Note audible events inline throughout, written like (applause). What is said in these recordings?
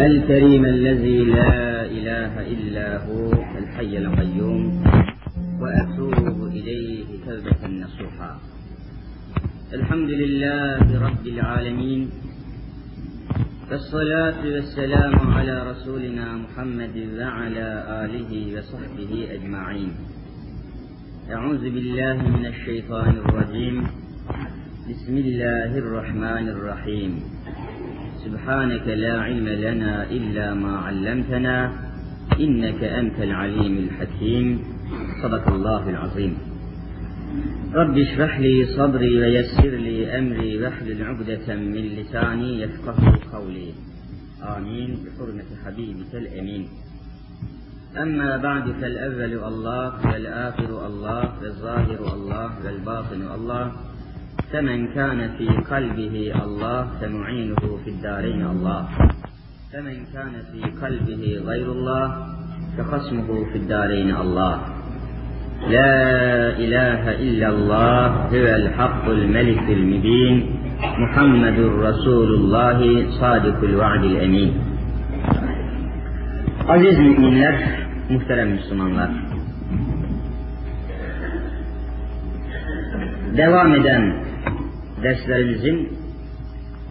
الكريم الذي لا إله إلا هو الحي القيوم وأتوب إليه توبة نصوحا. الحمد لله رب العالمين والصلاة والسلام على رسولنا محمد وعلى آله وصحبه أجمعين. أعوذ بالله من الشيطان الرجيم. بسم الله الرحمن الرحيم. سبحانك لا علم لنا إلا ما علمتنا إنك أنت العليم الحكيم. صدق الله العظيم. رب اشرح لي صدري ويسر لي أمري واحلل عقدة من لساني يفقه قولي. آمين. بحرمة حبيبك الأمين. أما بعد فالأول الله والآخر الله والظاهر الله والباطن الله. فمن كان في قلبه الله فمعينه في الدارين الله فمن كان في قلبه غير الله فخصمه في الدارين الله لا إله إلا الله هو الحق الملك المبين محمد رسول الله صادق الوعد الأمين Aziz müminler, muhterem Müslümanlar. Devam eden derslerimizin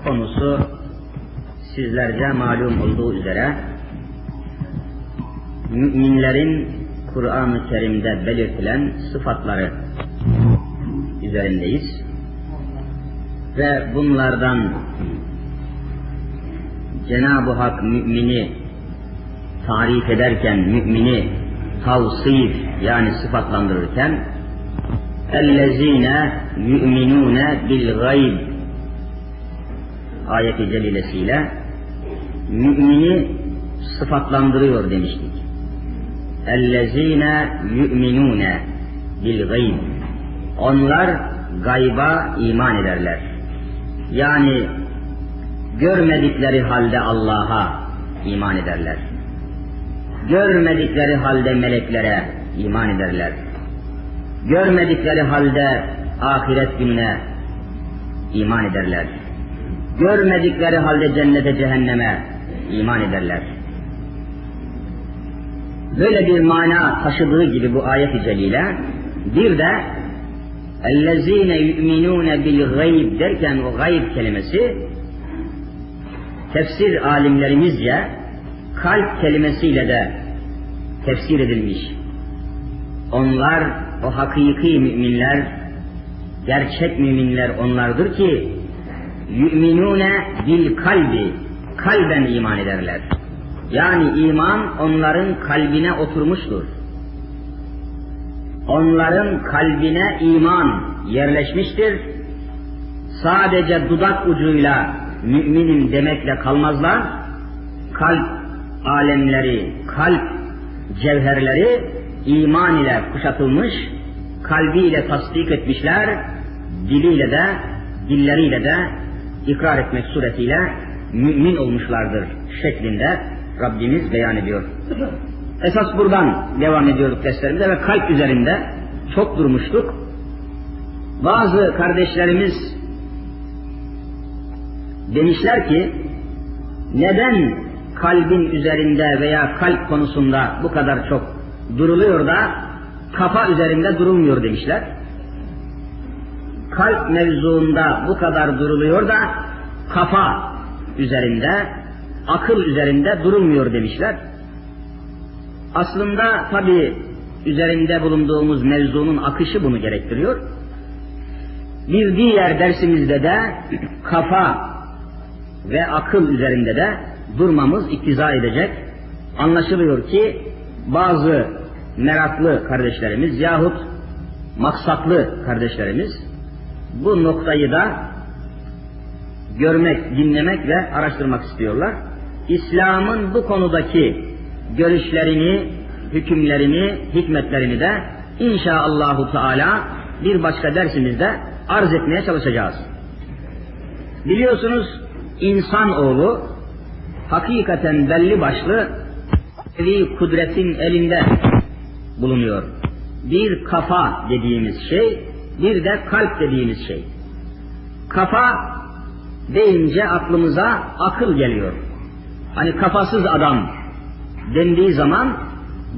konusu sizlerce malum olduğu üzere müminlerin Kur'an-ı Kerim'de belirtilen sıfatları üzerindeyiz. Ve bunlardan Cenab-ı Hak mümini tarif ederken, mümini tavsif yani sıfatlandırırken اَلَّذ۪ينَ يُؤْمِنُونَ بِالْغَيْبِ ayeti celilesiyle mümini sıfatlandırıyor demiştik. اَلَّذ۪ينَ يُؤْمِنُونَ بِالْغَيْبِ Onlar gayba iman ederler. Yani görmedikleri halde Allah'a iman ederler. Görmedikleri halde meleklere iman ederler görmedikleri halde ahiret gününe iman ederler. Görmedikleri halde cennete cehenneme iman ederler. Böyle bir mana taşıdığı gibi bu ayet-i celile bir de اَلَّذ۪ينَ يُؤْمِنُونَ بِالْغَيْبِ derken o gayb kelimesi tefsir alimlerimizce kalp kelimesiyle de tefsir edilmiş. Onlar o hakiki müminler, gerçek müminler onlardır ki yu'minune bil kalbi, kalben iman ederler. Yani iman onların kalbine oturmuştur. Onların kalbine iman yerleşmiştir. Sadece dudak ucuyla müminim demekle kalmazlar. Kalp alemleri, kalp cevherleri iman ile kuşatılmış, kalbiyle tasdik etmişler, diliyle de, dilleriyle de ikrar etmek suretiyle mümin olmuşlardır şeklinde Rabbimiz beyan ediyor. Esas buradan devam ediyorduk derslerimize ve kalp üzerinde çok durmuştuk. Bazı kardeşlerimiz demişler ki neden kalbin üzerinde veya kalp konusunda bu kadar çok duruluyor da kafa üzerinde durulmuyor demişler. Kalp mevzuunda bu kadar duruluyor da kafa üzerinde, akıl üzerinde durulmuyor demişler. Aslında tabi üzerinde bulunduğumuz mevzunun akışı bunu gerektiriyor. Bir diğer dersimizde de (clears throat) kafa ve akıl üzerinde de durmamız iktiza edecek. Anlaşılıyor ki bazı meraklı kardeşlerimiz yahut maksatlı kardeşlerimiz bu noktayı da görmek, dinlemek ve araştırmak istiyorlar. İslam'ın bu konudaki görüşlerini, hükümlerini, hikmetlerini de inşaallahu teala bir başka dersimizde arz etmeye çalışacağız. Biliyorsunuz insan oğlu hakikaten belli başlı bir kudretin elinde bulunuyor. Bir kafa dediğimiz şey, bir de kalp dediğimiz şey. Kafa deyince aklımıza akıl geliyor. Hani kafasız adam dendiği zaman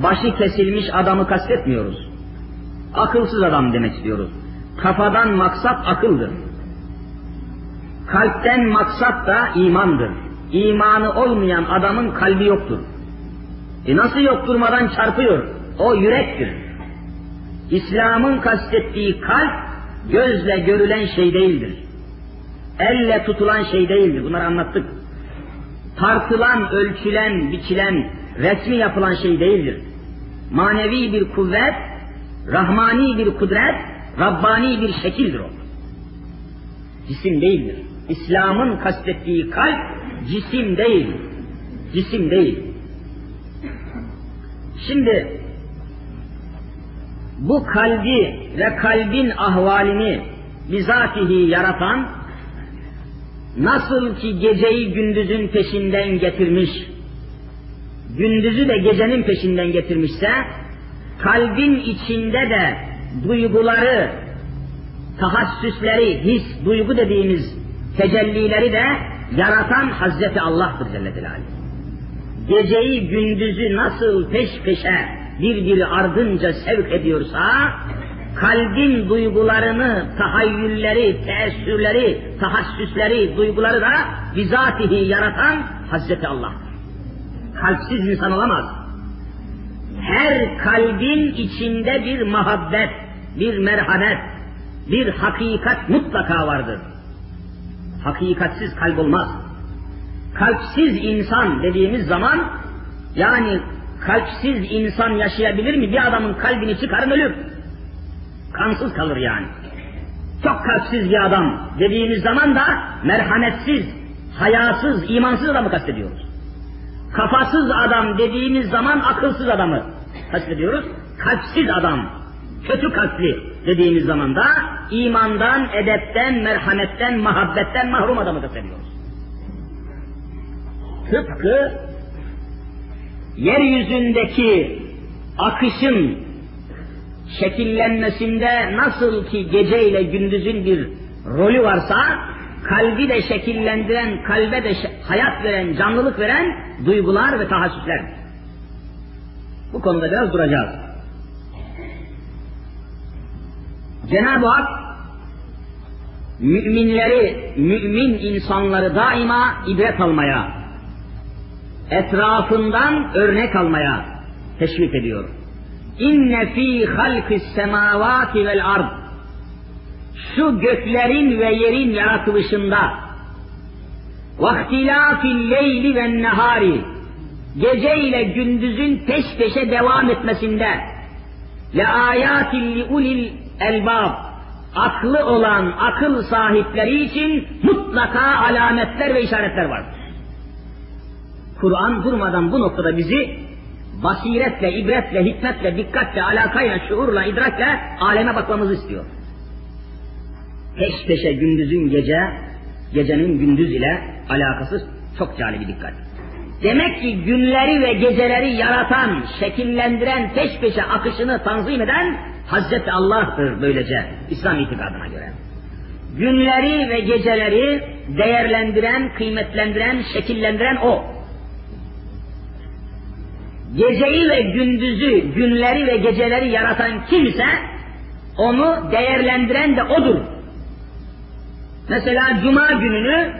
başı kesilmiş adamı kastetmiyoruz. Akılsız adam demek istiyoruz. Kafadan maksat akıldır. Kalpten maksat da imandır. İmanı olmayan adamın kalbi yoktur. E nasıl yok durmadan çarpıyor? O yürektir. İslam'ın kastettiği kalp gözle görülen şey değildir. Elle tutulan şey değildir. Bunları anlattık. Tartılan, ölçülen, biçilen, resmi yapılan şey değildir. Manevi bir kuvvet, rahmani bir kudret, Rabbani bir şekildir o. Cisim değildir. İslam'ın kastettiği kalp cisim değil. Cisim değil. Şimdi bu kalbi ve kalbin ahvalini bizatihi yaratan nasıl ki geceyi gündüzün peşinden getirmiş, gündüzü de gecenin peşinden getirmişse, kalbin içinde de duyguları, tahassüsleri, his, duygu dediğimiz tecellileri de yaratan Hazreti Allah'tır Celle Celaluhu. Geceyi gündüzü nasıl peş peşe birbiri ardınca sevk ediyorsa, kalbin duygularını, tahayyülleri, teessürleri, tahassüsleri, duyguları da bizatihi yaratan Hazreti Allah. Kalpsiz insan olamaz. Her kalbin içinde bir muhabbet, bir merhamet, bir hakikat mutlaka vardır. Hakikatsiz kalp olmaz. Kalpsiz insan dediğimiz zaman yani kalpsiz insan yaşayabilir mi? Bir adamın kalbini çıkarın ölür. Kansız kalır yani. Çok kalpsiz bir adam dediğimiz zaman da merhametsiz, hayasız, imansız adamı kastediyoruz. Kafasız adam dediğimiz zaman akılsız adamı kastediyoruz. Kalpsiz adam, kötü kalpli dediğimiz zaman da imandan, edepten, merhametten, muhabbetten mahrum adamı kastediyoruz. Tıpkı yeryüzündeki akışın şekillenmesinde nasıl ki gece ile gündüzün bir rolü varsa, kalbi de şekillendiren, kalbe de hayat veren, canlılık veren duygular ve tahassüsler. Bu konuda biraz duracağız. Cenab-ı Hak müminleri, mümin insanları daima ibret almaya, etrafından örnek almaya teşvik ediyor. İnne fî halkis semâvâti vel ard. Şu göklerin ve yerin yaratılışında vaktilâfil leyli ve nehari gece ile gündüzün peş peşe devam etmesinde le ayatil li ulil elbab aklı olan akıl sahipleri için mutlaka alametler ve işaretler vardır. Kur'an durmadan bu noktada bizi basiretle, ibretle, hikmetle, dikkatle, alakayla, şuurla, idrakle aleme bakmamızı istiyor. Peş peşe gündüzün gece, gecenin gündüz ile alakası çok cali bir dikkat. Demek ki günleri ve geceleri yaratan, şekillendiren, peş peşe akışını tanzim eden Hazreti Allah'tır böylece İslam itikadına göre. Günleri ve geceleri değerlendiren, kıymetlendiren, şekillendiren O. Geceyi ve gündüzü, günleri ve geceleri yaratan kimse onu değerlendiren de O'dur. Mesela Cuma gününü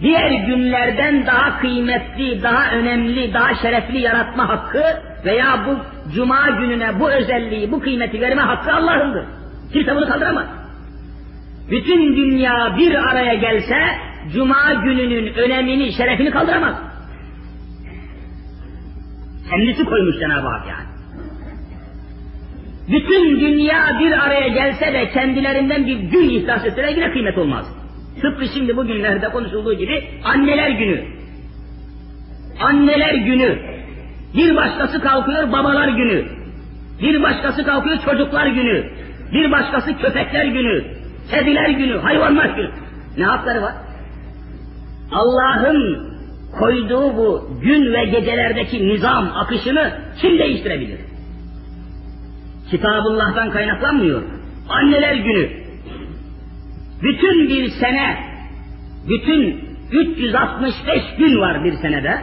diğer günlerden daha kıymetli, daha önemli, daha şerefli yaratma hakkı veya bu Cuma gününe bu özelliği, bu kıymeti verme hakkı Allah'ındır. Kimse bunu kaldıramaz. Bütün dünya bir araya gelse Cuma gününün önemini, şerefini kaldıramaz. Kendisi koymuş Cenab-ı Hak yani. Bütün dünya bir araya gelse de kendilerinden bir gün ihdas etseler yine kıymet olmaz. Tıpkı şimdi bugünlerde konuşulduğu gibi anneler günü. Anneler günü. Bir başkası kalkıyor babalar günü. Bir başkası kalkıyor çocuklar günü. Bir başkası köpekler günü. Kediler günü, hayvanlar günü. Ne hakları var? Allah'ın koyduğu bu gün ve gecelerdeki nizam akışını kim değiştirebilir? Kitabullah'tan kaynaklanmıyor. Anneler günü. Bütün bir sene Bütün 365 gün var bir senede.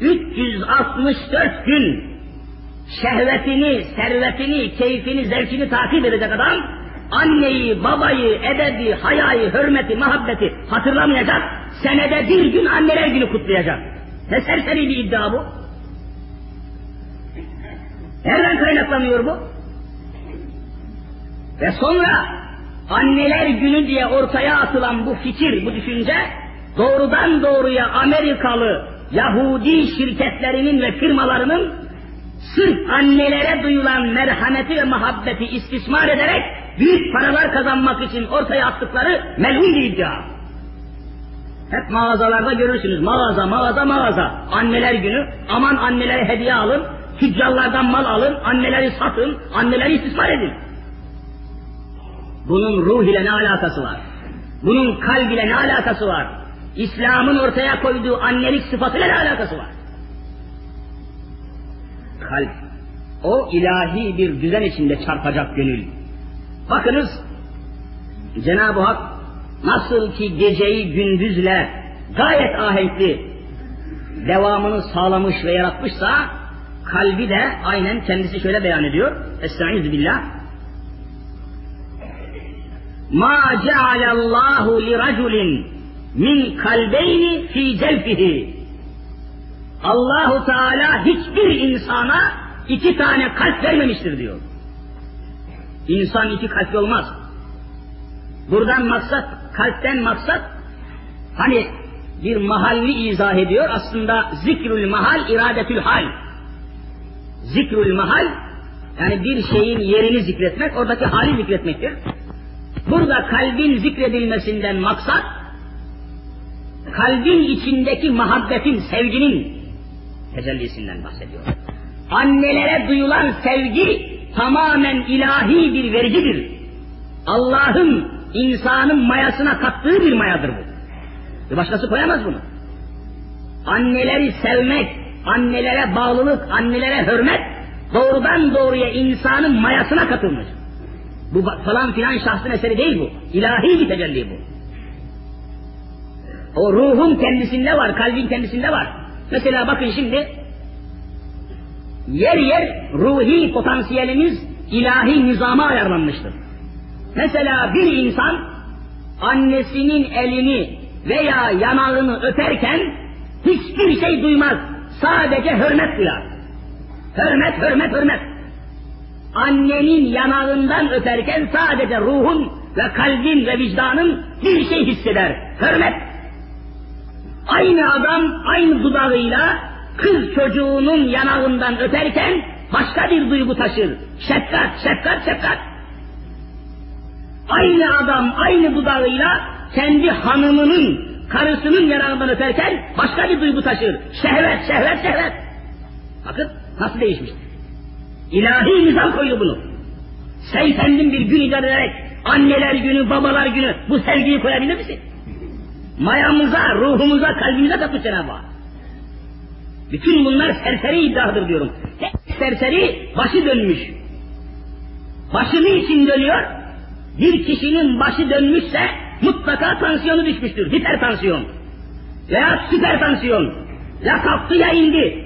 364 gün şehvetini, servetini, keyfini, zevkini takip edecek adam anneyi, babayı, edebi, hayayı, hürmeti, muhabbeti hatırlamayacak, senede bir gün anneler günü kutlayacak. Ne serseri bir iddia bu? Nereden kaynaklanıyor bu? Ve sonra anneler günü diye ortaya atılan bu fikir, bu düşünce doğrudan doğruya Amerikalı Yahudi şirketlerinin ve firmalarının sırf annelere duyulan merhameti ve muhabbeti istismar ederek büyük paralar kazanmak için ortaya attıkları melun bir iddia. Hep mağazalarda görürsünüz. Mağaza, mağaza, mağaza. Anneler günü. Aman annelere hediye alın. Tüccarlardan mal alın. Anneleri satın. Anneleri istismar edin. Bunun ruh ile ne alakası var? Bunun kalb ile ne alakası var? İslam'ın ortaya koyduğu annelik sıfatıyla ne alakası var? Kalp. O ilahi bir düzen içinde çarpacak gönül. Bakınız Cenab-ı Hak nasıl ki geceyi gündüzle gayet ahenkli devamını sağlamış ve yaratmışsa kalbi de aynen kendisi şöyle beyan ediyor. Estaizu billah. Ma cealallahu li raculin min kalbeyni fi celfihi. Allahu Teala hiçbir insana iki tane kalp vermemiştir diyor. İnsan iki kalpli olmaz. Buradan maksat, kalpten maksat, hani bir mahalli izah ediyor, aslında zikrül mahal, iradetül hal. Zikrül mahal, yani bir şeyin yerini zikretmek, oradaki hali zikretmektir. Burada kalbin zikredilmesinden maksat, kalbin içindeki muhabbetin, sevginin tecellisinden bahsediyor. Annelere duyulan sevgi tamamen ilahi bir vergidir. Allah'ın insanın mayasına kattığı bir mayadır bu. Bir başkası koyamaz bunu. Anneleri sevmek, annelere bağlılık, annelere hürmet doğrudan doğruya insanın mayasına katılmış. Bu falan filan şahsın eseri değil bu. İlahi bir tecelli bu. O ruhun kendisinde var, kalbin kendisinde var. Mesela bakın şimdi yer yer ruhi potansiyelimiz ilahi nizama ayarlanmıştır. Mesela bir insan annesinin elini veya yanağını öperken hiçbir şey duymaz. Sadece hürmet duyar. Hürmet, hürmet, hürmet. Annenin yanağından öperken sadece ruhun ve kalbin ve vicdanın bir şey hisseder. Hürmet. Aynı adam aynı dudağıyla kız çocuğunun yanağından öperken başka bir duygu taşır. Şefkat, şefkat, şefkat. Aynı adam aynı dudağıyla kendi hanımının, karısının yanağından öperken başka bir duygu taşır. Şehvet, şehvet, şehvet. Bakın nasıl değişmiş. İlahi nizam koydu bunu. Sen kendin bir gün icat ederek anneler günü, babalar günü bu sevgiyi koyabilir misin? Mayamıza, ruhumuza, kalbimize katmış Cenab-ı. Bütün bunlar serseri iddiadır diyorum. Serseri başı dönmüş. Başı niçin dönüyor? Bir kişinin başı dönmüşse mutlaka tansiyonu düşmüştür. Hipertansiyon. Veya süpertansiyon. Ya kalktı ya indi.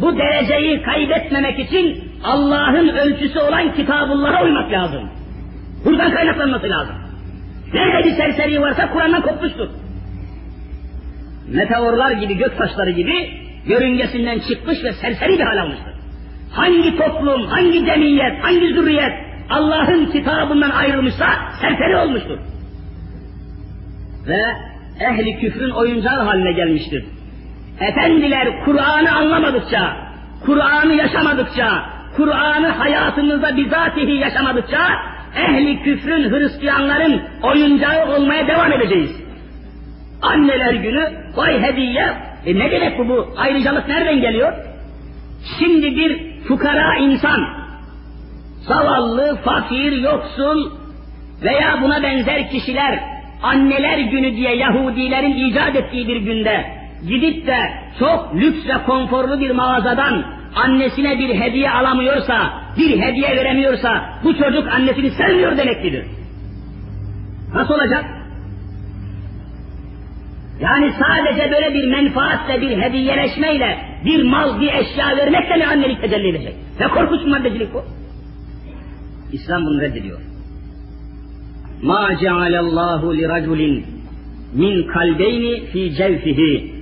Bu dereceyi kaybetmemek için Allah'ın ölçüsü olan kitabullah'a uymak lazım. Buradan kaynaklanması lazım. Nerede bir serseri varsa Kur'an'dan kopmuştur. Meteorlar gibi, gök taşları gibi yörüngesinden çıkmış ve serseri bir hal almıştır. Hangi toplum, hangi cemiyet, hangi zürriyet Allah'ın kitabından ayrılmışsa serseri olmuştur. Ve ehli küfrün oyuncağı haline gelmiştir. Efendiler Kur'an'ı anlamadıkça, Kur'an'ı yaşamadıkça, Kur'an'ı hayatımızda bizatihi yaşamadıkça ehli küfrün Hristiyanların oyuncağı olmaya devam edeceğiz. Anneler günü vay hediye. E ne demek bu bu? Ayrıcalık nereden geliyor? Şimdi bir fukara insan, zavallı, fakir, yoksul veya buna benzer kişiler anneler günü diye Yahudilerin icat ettiği bir günde gidip de çok lüks ve konforlu bir mağazadan annesine bir hediye alamıyorsa, bir hediye veremiyorsa bu çocuk annesini sevmiyor demektir. Nasıl olacak? Yani sadece böyle bir menfaatle, bir hediyeleşmeyle bir mal, bir eşya vermekle mi annelik tecelli edecek? Ne korkunç maddecilik bu. İslam bunu reddediyor. Ma cealallahu li raculin min kalbeyni fi cevfihi.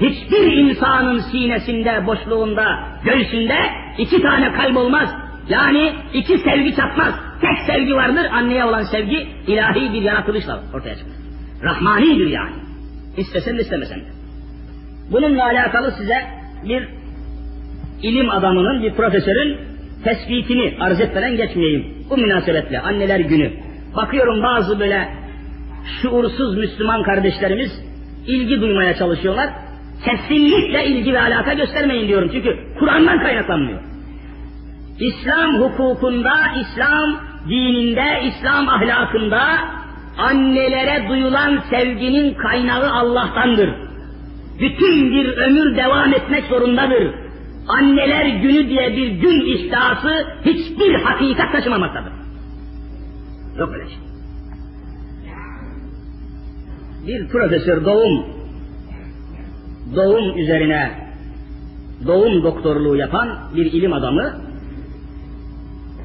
Hiçbir insanın sinesinde, boşluğunda, göğsünde iki tane kalp olmaz. Yani iki sevgi çatmaz. Tek sevgi vardır, anneye olan sevgi ilahi bir yaratılışla ortaya çıkar. Rahmanidir yani. İstesen de istemesen de. Bununla alakalı size bir ilim adamının, bir profesörün tespitini arz etmeden geçmeyeyim. Bu münasebetle anneler günü. Bakıyorum bazı böyle şuursuz Müslüman kardeşlerimiz ilgi duymaya çalışıyorlar. Kesinlikle ilgi ve alaka göstermeyin diyorum. Çünkü Kur'an'dan kaynaklanmıyor. İslam hukukunda, İslam dininde, İslam ahlakında annelere duyulan sevginin kaynağı Allah'tandır. Bütün bir ömür devam etmek zorundadır. Anneler günü diye bir gün ihtiyası hiçbir hakikat taşımamaktadır. Yok öyle şey. Bir profesör doğum doğum üzerine doğum doktorluğu yapan bir ilim adamı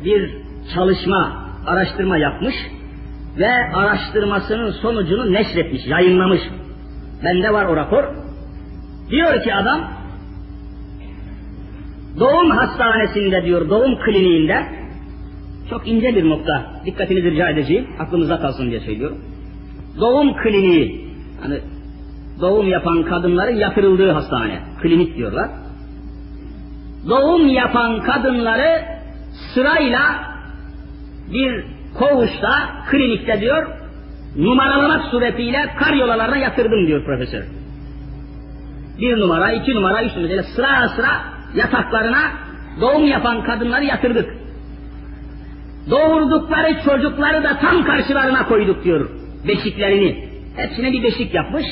bir çalışma, araştırma yapmış ve araştırmasının sonucunu neşretmiş, yayınlamış. Bende var o rapor. Diyor ki adam, doğum hastanesinde diyor, doğum kliniğinde, çok ince bir nokta, dikkatinizi rica edeceğim, aklınıza kalsın diye söylüyorum. Doğum kliniği, hani doğum yapan kadınların yatırıldığı hastane, klinik diyorlar. Doğum yapan kadınları sırayla bir koğuşta, klinikte diyor, numaralamak suretiyle karyolalarına yatırdım diyor profesör. Bir numara, iki numara, üç numara, sıra sıra yataklarına doğum yapan kadınları yatırdık. Doğurdukları çocukları da tam karşılarına koyduk diyor beşiklerini. Hepsine bir beşik yapmış.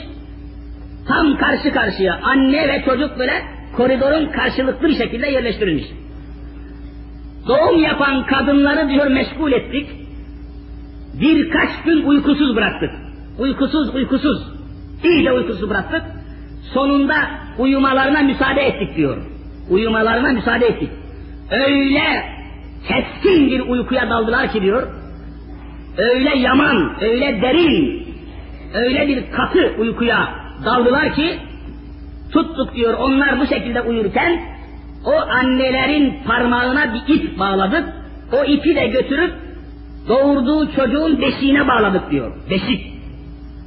Tam karşı karşıya anne ve çocuk böyle koridorun karşılıklı bir şekilde yerleştirilmiş. Doğum yapan kadınları diyor meşgul ettik. Birkaç gün uykusuz bıraktık. Uykusuz uykusuz. İyice uykusuz bıraktık. Sonunda uyumalarına müsaade ettik diyor. Uyumalarına müsaade ettik. Öyle keskin bir uykuya daldılar ki diyor. Öyle yaman, öyle derin, öyle bir katı uykuya daldılar ki tuttuk diyor onlar bu şekilde uyurken o annelerin parmağına bir ip bağladık. O ipi de götürüp doğurduğu çocuğun beşiğine bağladık diyor. Beşik.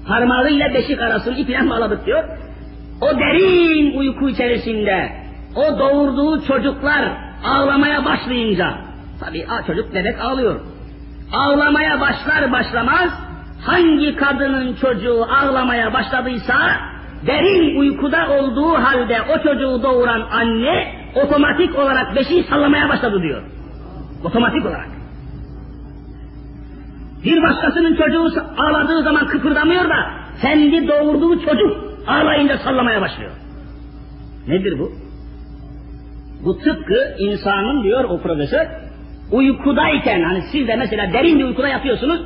Parmağıyla beşik arasını iple bağladık diyor. O derin uyku içerisinde o doğurduğu çocuklar ağlamaya başlayınca tabi çocuk bebek ağlıyor. Ağlamaya başlar başlamaz hangi kadının çocuğu ağlamaya başladıysa derin uykuda olduğu halde o çocuğu doğuran anne otomatik olarak beşiği sallamaya başladı diyor. Otomatik olarak. Bir başkasının çocuğu ağladığı zaman kıpırdamıyor da kendi doğurduğu çocuk ağlayınca sallamaya başlıyor. Nedir bu? Bu tıpkı insanın diyor o profesör uykudayken hani siz de mesela derin bir uykuda yatıyorsunuz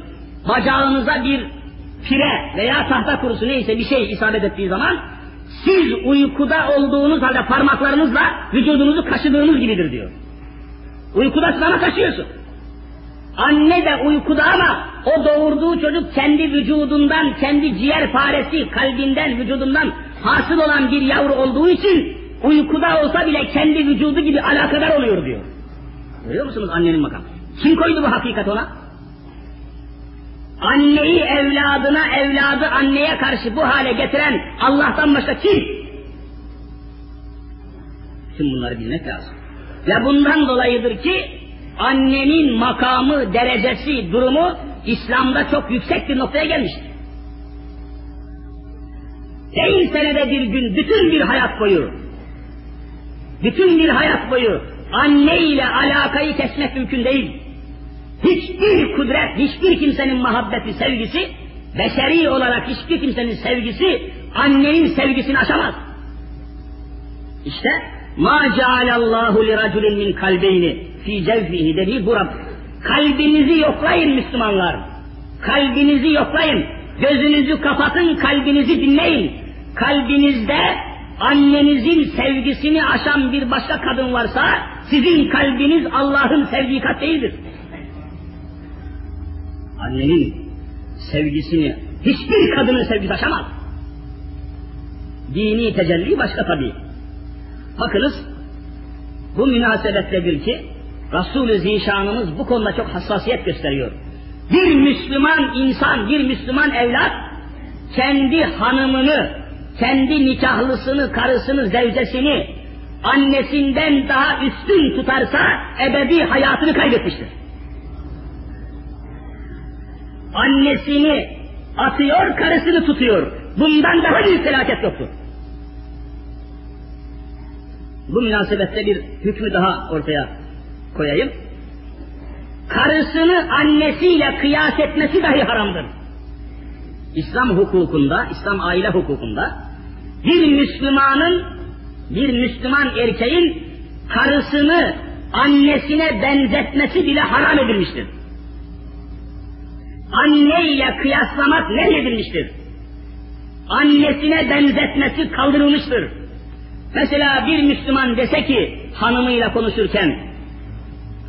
bacağınıza bir pire veya tahta kurusu neyse bir şey isabet ettiği zaman siz uykuda olduğunuz halde parmaklarınızla vücudunuzu kaşıdığınız gibidir diyor. Uykudasın ama kaşıyorsun. Anne de uykuda ama o doğurduğu çocuk kendi vücudundan, kendi ciğer faresi, kalbinden, vücudundan hasıl olan bir yavru olduğu için uykuda olsa bile kendi vücudu gibi alakadar oluyor diyor. Görüyor musunuz annenin makamı? Kim koydu bu hakikat ona? Anneyi evladına, evladı anneye karşı bu hale getiren Allah'tan başka kim? Tüm bunları bilmek lazım. Ve bundan dolayıdır ki annenin makamı, derecesi, durumu İslam'da çok yüksek bir noktaya gelmiştir. Değil senede bir gün, bütün bir hayat boyu, bütün bir hayat boyu anne ile alakayı kesmek mümkün değil. Hiçbir kudret, hiçbir kimsenin muhabbeti, sevgisi, beşeri olarak hiçbir kimsenin sevgisi, annenin sevgisini aşamaz. İşte ma cealallahu li raculin min kalbeyni fi cevfihi dediği bu. Kalbinizi yoklayın Müslümanlar. Kalbinizi yoklayın. Gözünüzü kapatın, kalbinizi dinleyin. kalbinizde annenizin sevgisini aşan bir başka kadın varsa sizin kalbiniz Allah'ın sevdiği kat değildir. Annenin sevgisini hiçbir kadının sevgisi aşamaz. Dini tecelli başka tabi. Bakınız bu münasebetledir ki Resul-i Zişanımız bu konuda çok hassasiyet gösteriyor. Bir Müslüman insan, bir Müslüman evlat kendi hanımını, kendi nikahlısını, karısını, zevcesini annesinden daha üstün tutarsa ebedi hayatını kaybetmiştir. Annesini atıyor, karısını tutuyor. Bundan daha büyük felaket yoktur. Bu münasebette bir hükmü daha ortaya koyayım. Karısını annesiyle kıyas etmesi dahi haramdır. İslam hukukunda, İslam aile hukukunda bir Müslümanın, bir Müslüman erkeğin karısını annesine benzetmesi bile haram edilmiştir. Anne kıyaslamak ne edilmiştir? Annesine benzetmesi kaldırılmıştır. Mesela bir Müslüman dese ki hanımıyla konuşurken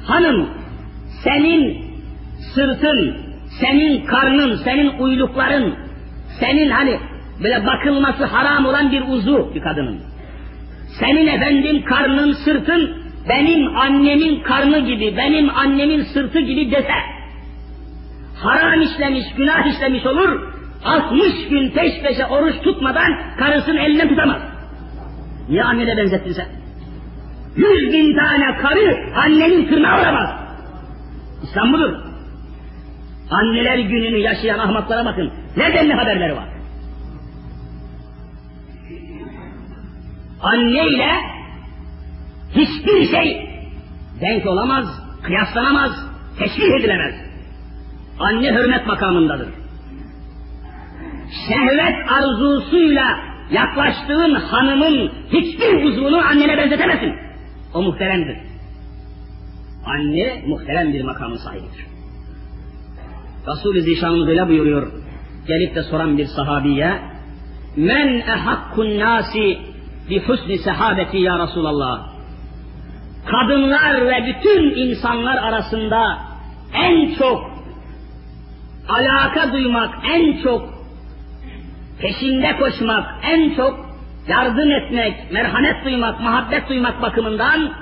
hanım senin sırtın, senin karnın, senin uylukların, senin hani böyle bakılması haram olan bir uzu bir kadının. Senin efendim karnın, sırtın benim annemin karnı gibi, benim annemin sırtı gibi dese haram işlemiş, günah işlemiş olur, 60 gün peş peşe oruç tutmadan karısının elinden tutamaz. Niye annene benzettin sen? Yüz bin tane karı annenin tırnağı olamaz. İslam budur. Anneler gününü yaşayan ahmaklara bakın. Ne denli haberleri var. Anneyle hiçbir şey denk olamaz, kıyaslanamaz, teşbih edilemez. Anne hürmet makamındadır. Şehvet arzusuyla yaklaştığın hanımın hiçbir uzvunu annene benzetemezsin. O muhteremdir. Anne muhterem bir makamın sahibidir. Resul-i Zişanımız öyle buyuruyor. Gelip de soran bir sahabiye Men ehakkun nasi bi husni sehabeti ya Resulallah. Kadınlar ve bütün insanlar arasında en çok alaka duymak, en çok peşinde koşmak, en çok yardım etmek, merhamet duymak, muhabbet duymak bakımından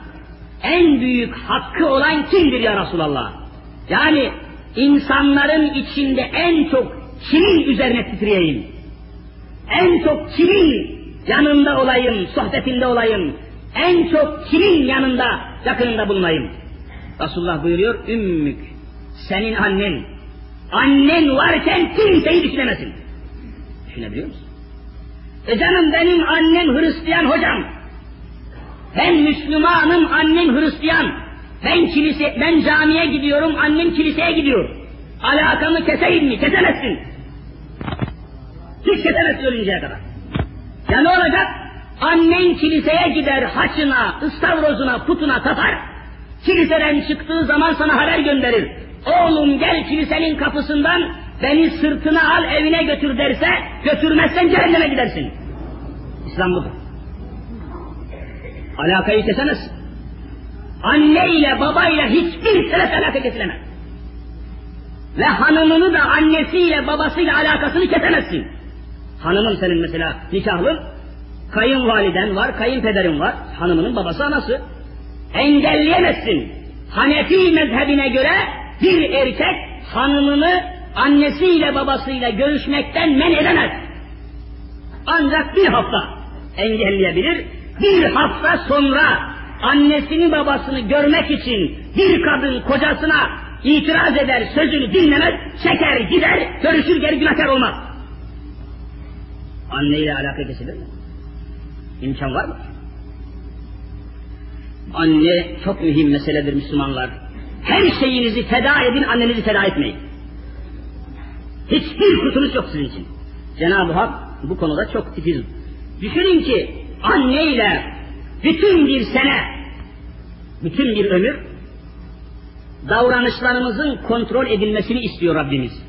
en büyük hakkı olan kimdir ya Resulallah? Yani insanların içinde en çok kimin üzerine titreyeyim? En çok kimin yanında olayım, sohbetinde olayım? En çok kimin yanında, yakınında bulunayım? Resulullah buyuruyor, ümmük, senin annen. Annen varken kimseyi düşünemezsin. Düşünebiliyor musun? E canım benim annem Hristiyan hocam. Ben Müslümanım, annem Hristiyan. Ben kilise, ben camiye gidiyorum, annem kiliseye gidiyor. Alakamı keseyim mi? Kesemezsin. Hiç kesemezsin ölünceye kadar. Ya ne olacak? Annen kiliseye gider haçına, ıstavrozuna, putuna tapar. Kiliseden çıktığı zaman sana haber gönderir. Oğlum gel kilisenin kapısından beni sırtına al evine götür derse götürmezsen cehenneme gidersin. İslam budur. Alakayı kesemezsin. Anne ile baba ile hiçbir sebep alaka kesilemez. Ve hanımını da annesiyle babasıyla alakasını kesemezsin. Hanımın senin mesela nikahlı, kayınvaliden var, kayınpederin var, hanımının babası anası. Engelleyemezsin. Hanefi mezhebine göre bir erkek hanımını annesiyle babasıyla görüşmekten men edemez. Ancak bir hafta engelleyebilir. Bir hafta sonra annesini babasını görmek için bir kadın kocasına itiraz eder, sözünü dinlemez, çeker gider, görüşür geri günahkar olmaz. Anneyle alaka kesilir mi? İmkan var mı? Anne çok mühim meseledir Müslümanlar. Her şeyinizi feda edin, annenizi feda etmeyin. Hiçbir kurtuluş yok sizin için. Cenab-ı Hak bu konuda çok titiz. Düşünün ki anneyle bütün bir sene, bütün bir ömür davranışlarımızın kontrol edilmesini istiyor Rabbimiz.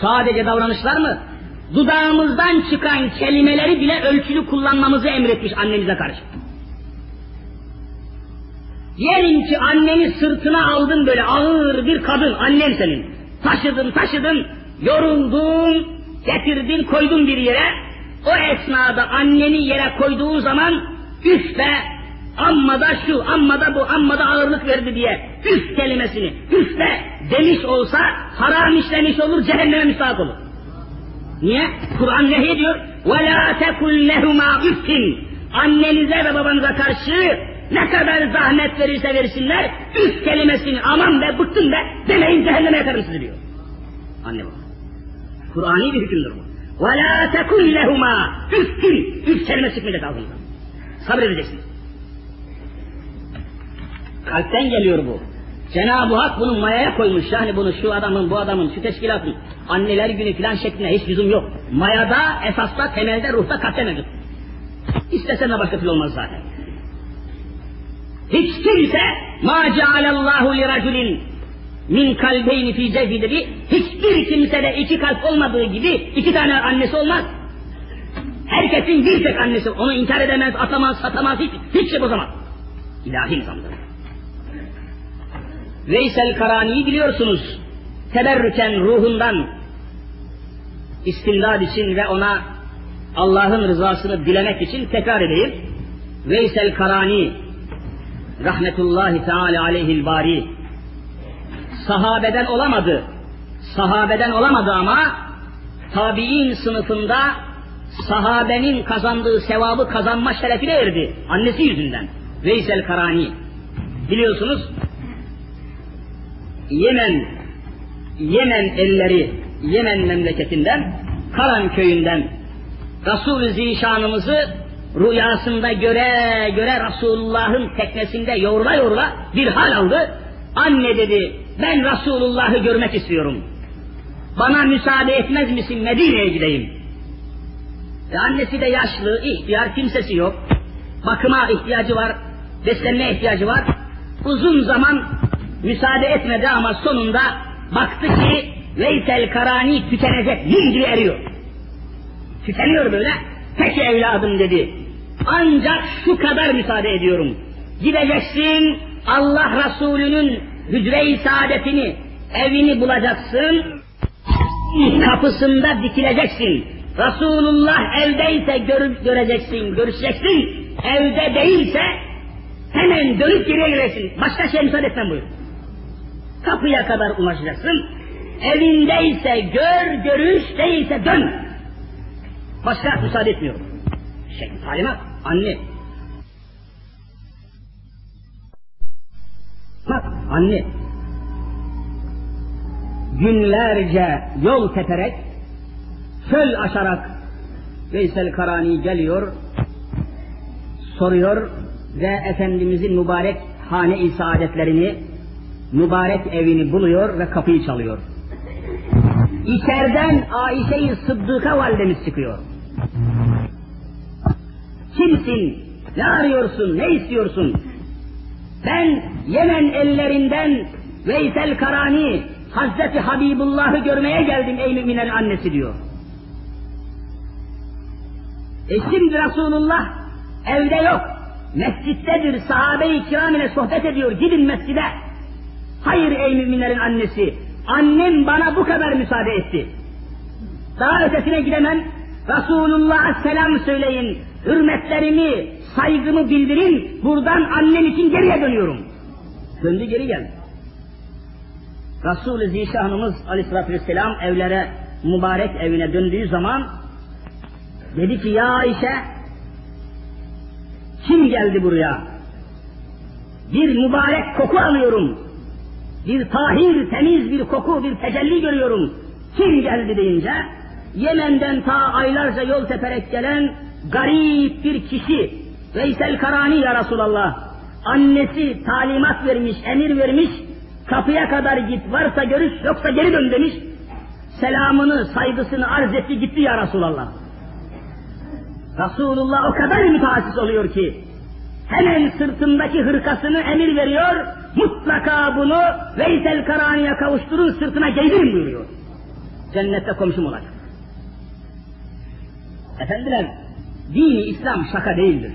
Sadece davranışlar mı? Dudağımızdan çıkan kelimeleri bile ölçülü kullanmamızı emretmiş annemize karşı. Diyelim ki anneni sırtına aldın böyle ağır bir kadın, annen senin. Taşıdın taşıdın, yoruldun, getirdin koydun bir yere. O esnada anneni yere koyduğu zaman üf be, amma da şu, amma da bu, amma da ağırlık verdi diye üf kelimesini üf be demiş olsa haram işlemiş olur, cehenneme müstahak olur. Niye? Kur'an ne diyor? وَلَا تَكُلْ لَهُمَا üffin. Annenize ve babanıza karşı ne kadar zahmet verirse versinler, üf kelimesini aman be bıktım be demeyin cehenneme yakarım sizi diyor. Anne baba. Kur'ani bir hükümdür bu. وَلَا تَكُلْ لَهُمَا üffin. Üf kelimesi çıkmayacak ağzınızdan. Sabredeceksiniz. Kalpten geliyor bu. Cenab-ı Hak bunu mayaya koymuş. Yani bunu şu adamın, bu adamın, şu teşkilatın anneler günü filan şeklinde hiç lüzum yok. Mayada, esasda, temelde, ruhta kalpte mevcut. İstesen de başka türlü olmaz zaten. Hiç kimse ma cealallahu li raculin min kalbeyni fi cevhi dedi. Hiçbir kimsede iki kalp olmadığı gibi iki tane annesi olmaz. Herkesin bir tek annesi. Onu inkar edemez, atamaz, satamaz, hiç, hiç şey bozamaz. İlahi nizamdır. Veysel Karani'yi biliyorsunuz. Teberrüken ruhundan istimdad için ve ona Allah'ın rızasını dilemek için tekrar edeyim. Veysel Karani rahmetullahi teala aleyhil bari sahabeden olamadı. Sahabeden olamadı ama tabi'in sınıfında sahabenin kazandığı sevabı kazanma şerefine erdi. Annesi yüzünden. Veysel Karani. Biliyorsunuz Yemen Yemen elleri Yemen memleketinden Karan köyünden Resul-i Zişanımızı rüyasında göre göre Resulullah'ın teknesinde yoğrula yoğrula bir hal aldı. Anne dedi ben Resulullah'ı görmek istiyorum. Bana müsaade etmez misin Medine'ye gideyim. E annesi de yaşlı, ihtiyar, kimsesi yok. Bakıma ihtiyacı var, beslenmeye ihtiyacı var. Uzun zaman müsaade etmedi ama sonunda baktı ki Veysel Karani tükenecek, lim gibi eriyor. Tükeniyor böyle. Peki evladım dedi. Ancak şu kadar müsaade ediyorum. Gideceksin Allah Resulü'nün hücre-i saadetini, evini bulacaksın. Kapısında dikileceksin. Resulullah evdeyse gör, göreceksin, görüşeceksin. Evde değilse hemen dönüp geriye gireceksin. Başka şey müsaade etmem buyur. Kapıya kadar ulaşacaksın. Evindeyse gör, görüş, değilse dön. Başka müsaade etmiyorum. Şey, talimat, anne. Bak, anne. Günlerce yol teperek, çöl aşarak Veysel Karani geliyor, soruyor ve Efendimizin mübarek hane-i saadetlerini, mübarek evini buluyor ve kapıyı çalıyor. İçeriden Ayşe-i Sıddık'a validemiz çıkıyor. Kimsin? Ne arıyorsun? Ne istiyorsun? Ben Yemen ellerinden Veysel Karani Hazreti Habibullah'ı görmeye geldim ey müminlerin annesi diyor. E şimdi Resulullah evde yok. Mescittedir. Sahabe-i kiram ile sohbet ediyor. Gidin mescide. Hayır ey müminlerin annesi. Annem bana bu kadar müsaade etti. Daha ötesine gidemem. Resulullah'a selam söyleyin. Hürmetlerimi, saygımı bildirin. Buradan annem için geriye dönüyorum. Döndü geri geldi. Resul-i Zişanımız aleyhissalatü vesselam evlere, mübarek evine döndüğü zaman dedi ki ya Ayşe kim geldi buraya? Bir mübarek koku alıyorum. Bir tahir, temiz bir koku, bir tecelli görüyorum. Kim geldi deyince Yemen'den ta aylarca yol teperek gelen garip bir kişi Veysel Karani ya Resulallah annesi talimat vermiş, emir vermiş kapıya kadar git varsa görüş yoksa geri dön demiş selamını, saygısını arz etti gitti ya Resulallah. Resulullah o kadar mütehassıs oluyor ki hemen sırtındaki hırkasını emir veriyor mutlaka bunu Veysel Karani'ye kavuşturun sırtına giydirin buyuruyor. Cennette komşum olacak. Efendiler, dini İslam şaka değildir.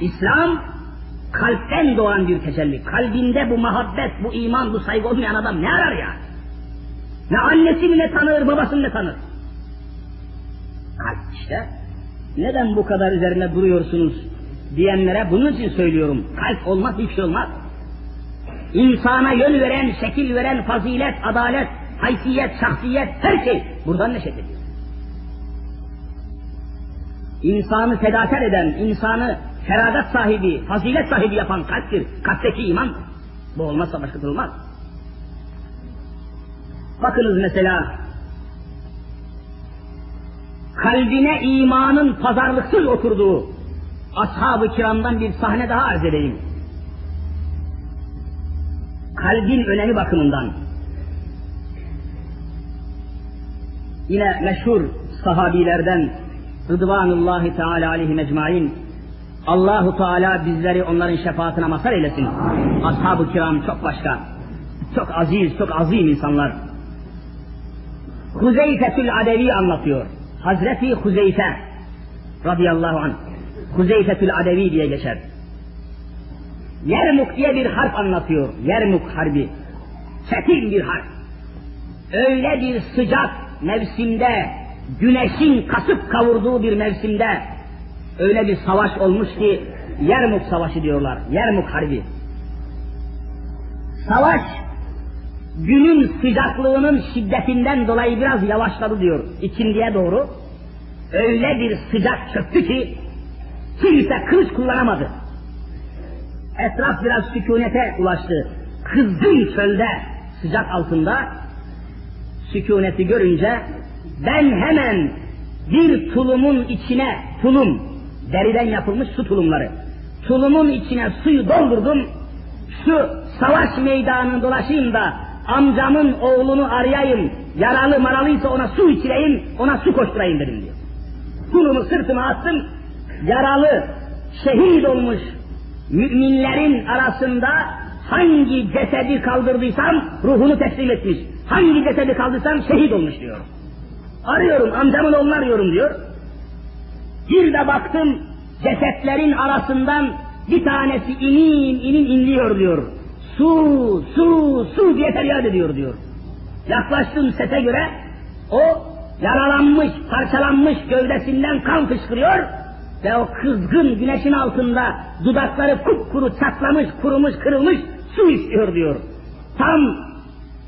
İslam kalpten doğan bir tecelli. Kalbinde bu muhabbet, bu iman, bu saygı olmayan adam ne arar ya? Ne annesini ne tanır, babasını ne tanır. Kalp işte. Neden bu kadar üzerine duruyorsunuz diyenlere bunun için söylüyorum. Kalp olmaz, hiçbir şey olmaz. İnsana yön veren, şekil veren fazilet, adalet, haysiyet, şahsiyet, her şey buradan neşet ediyor. İnsanı fedakar eden, insanı feragat sahibi, fazilet sahibi yapan kalptir. Kalpteki iman. Bu olmazsa başka olmaz. Bakınız mesela kalbine imanın pazarlıksız oturduğu ashab-ı kiramdan bir sahne daha arz edeyim. Kalbin önemi bakımından. Yine meşhur sahabilerden Rıdvanullahi Teala aleyhi mecmain Allahu Teala bizleri onların şefaatine mazhar eylesin. Ashab-ı kiram çok başka. Çok aziz, çok azim insanlar. Huzeyfetül Adevi anlatıyor. Hazreti Huzeyfe radıyallahu anh. Huzeyfetül Adevi diye geçer. Yermuk diye bir harp anlatıyor. Yermuk harbi. Çetin bir harp. Öyle bir sıcak mevsimde, güneşin kasıp kavurduğu bir mevsimde öyle bir savaş olmuş ki Yermuk Savaşı diyorlar. Yermuk Harbi. Savaş günün sıcaklığının şiddetinden dolayı biraz yavaşladı diyor ikindiye doğru. Öyle bir sıcak çöktü ki kimse kılıç kullanamadı. Etraf biraz sükunete ulaştı. Kızgın çölde sıcak altında sükuneti görünce ben hemen bir tulumun içine tulum deriden yapılmış su tulumları tulumun içine suyu doldurdum şu savaş meydanını dolaşayım da amcamın oğlunu arayayım yaralı maralıysa ona su içireyim ona su koşturayım dedim diyor. Tulumu sırtıma attım yaralı şehit olmuş müminlerin arasında hangi cesedi kaldırdıysam ruhunu teslim etmiş. Hangi cesedi kaldırsam şehit olmuş diyor. Arıyorum amcamın oğlunu arıyorum diyor. Bir de baktım cesetlerin arasından bir tanesi inin inin inliyor diyor. Su, su, su diye feryat ediyor diyor. Yaklaştım sese göre o yaralanmış, parçalanmış gövdesinden kan fışkırıyor ve o kızgın güneşin altında dudakları kupkuru çatlamış, kurumuş, kırılmış su istiyor diyor. Tam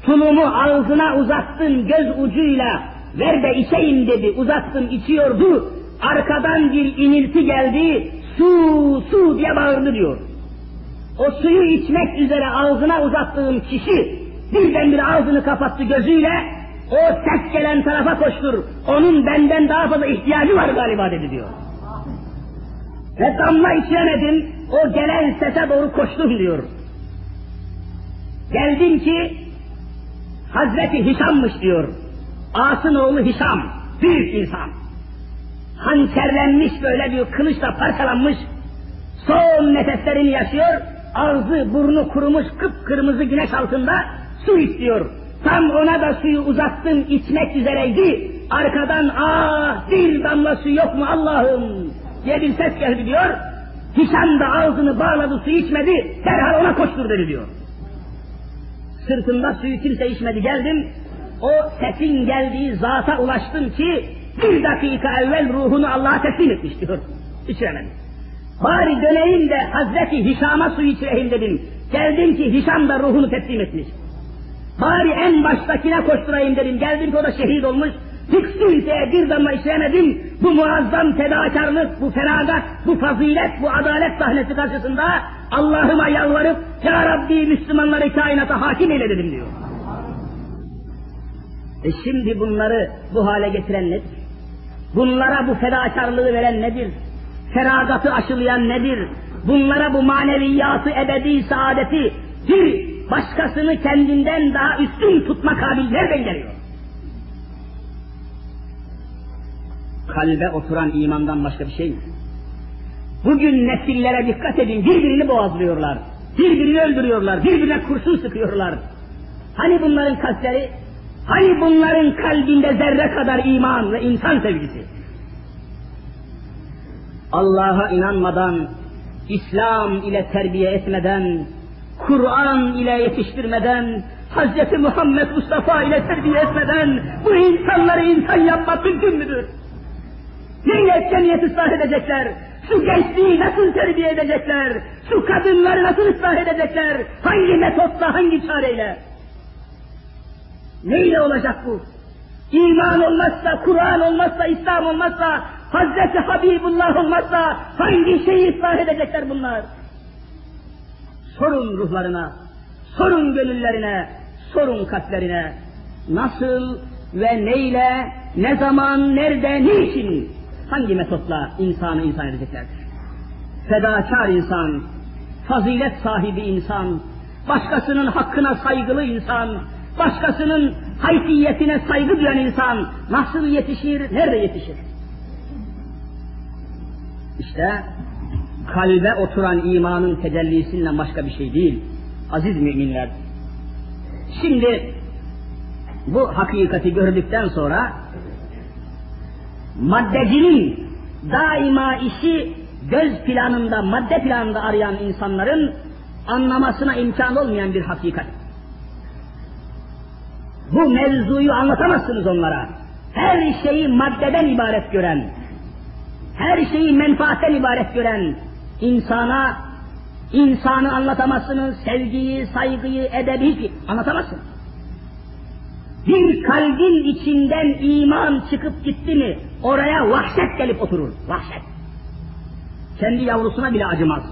tulumu ağzına uzattın göz ucuyla ver de içeyim dedi uzattın içiyordu arkadan bir inilti geldi su su diye bağırdı diyor. O suyu içmek üzere ağzına uzattığım kişi birdenbire ağzını kapattı gözüyle o ses gelen tarafa koştur. Onun benden daha fazla ihtiyacı var galiba dedi diyor. Ve damla içemedim, o gelen sese doğru koştum diyor. Geldim ki Hazreti Hişam'mış diyor. Asın oğlu Hişam, büyük insan. Hançerlenmiş böyle bir kılıçla parçalanmış, son nefeslerini yaşıyor, ağzı burnu kurumuş kıpkırmızı güneş altında su istiyor. Tam ona da suyu uzattım içmek üzereydi. Arkadan ah bir damla su yok mu Allah'ım diye bir ses geldi diyor. Hişam da ağzını bağladı su içmedi. Derhal ona koştur dedi diyor. Sırtımda suyu kimse içmedi geldim. O sesin geldiği zata ulaştım ki bir dakika evvel ruhunu Allah'a teslim etmiş diyor. İçiremedim. Bari döneyim de Hazreti Hişam'a su içireyim dedim. Geldim ki Hişam da ruhunu teslim etmiş. Bari en baştakine koşturayım dedim. Geldim ki o da şehit olmuş. Hiç kimseye bir damla işleyemedim. Bu muazzam fedakarlık, bu feragat, bu fazilet, bu adalet sahnesi karşısında Allah'ıma yalvarıp Ya Rabbi Müslümanları kainata hakim eyle dedim diyor. E şimdi bunları bu hale getiren nedir? Bunlara bu fedakarlığı veren nedir? Feragatı aşılayan nedir? Bunlara bu maneviyatı, ebedi saadeti bir başkasını kendinden daha üstün tutma kabil nereden geliyor? Kalbe oturan imandan başka bir şey mi? Bugün nesillere dikkat edin, birbirini boğazlıyorlar, birbirini öldürüyorlar, birbirine kurşun sıkıyorlar. Hani bunların kalpleri, hani bunların kalbinde zerre kadar iman ve insan sevgisi, Allah'a inanmadan, İslam ile terbiye etmeden, Kur'an ile yetiştirmeden, Hz. Muhammed Mustafa ile terbiye etmeden bu insanları insan yapmak mümkün müdür? Neyle cemiyet ıslah edecekler? Şu gençliği nasıl terbiye edecekler? Şu kadınları nasıl ıslah edecekler? Hangi metotla, hangi çareyle? Neyle olacak bu? İman olmazsa, Kur'an olmazsa, İslam olmazsa, Hazreti Habibullah olmazsa hangi şeyi ıslah edecekler bunlar? Sorun ruhlarına, sorun gönüllerine, sorun kalplerine. Nasıl ve neyle, ne zaman, nerede, niçin, hangi metotla insanı insan edeceklerdir? Fedakar insan, fazilet sahibi insan, başkasının hakkına saygılı insan, başkasının haysiyetine saygı duyan insan nasıl yetişir, nerede yetişir? İşte kalbe oturan imanın tecellisinden başka bir şey değil. Aziz müminler. Şimdi bu hakikati gördükten sonra maddecinin daima işi göz planında, madde planında arayan insanların anlamasına imkan olmayan bir hakikat. Bu mevzuyu anlatamazsınız onlara. Her şeyi maddeden ibaret gören, her şeyi menfaatten ibaret gören insana insanı anlatamazsınız, sevgiyi, saygıyı, edebi anlatamazsınız. Bir kalbin içinden iman çıkıp gitti mi oraya vahşet gelip oturur. Vahşet. Kendi yavrusuna bile acımaz.